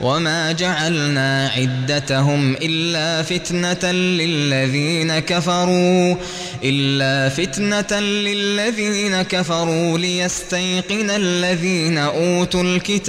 وما جعلنا عدتهم إلا فتنة للذين كفروا إلا فتنة للذين كفروا ليستيقن الذين أوتوا الكتاب.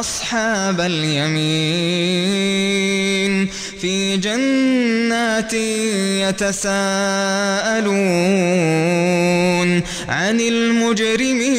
أصحاب اليمين. في جنات يتساءلون عن المجرمين.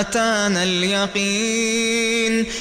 أتانا اليقين.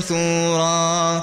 ثورا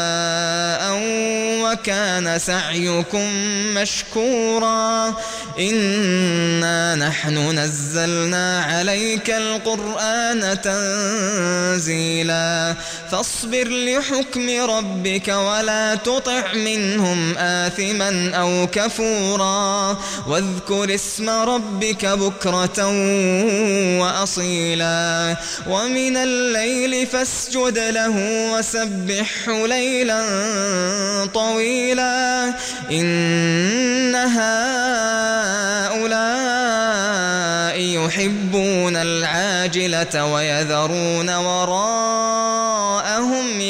وكان سعيكم مشكورا. إنا نحن نزلنا عليك القرآن تنزيلا. فاصبر لحكم ربك ولا تطع منهم آثما أو كفورا. واذكر اسم ربك بكرة وأصيلا. ومن الليل فاسجد له وسبحه ليلا. طويلا. إن هؤلاء يحبون العاجلة ويذرون وراءهم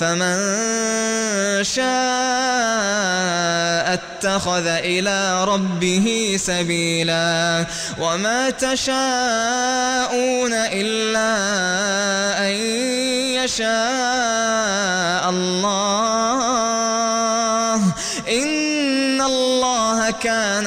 فمن شاء اتخذ إلى ربه سبيلا وما تشاءون إلا أن يشاء الله إن الله كان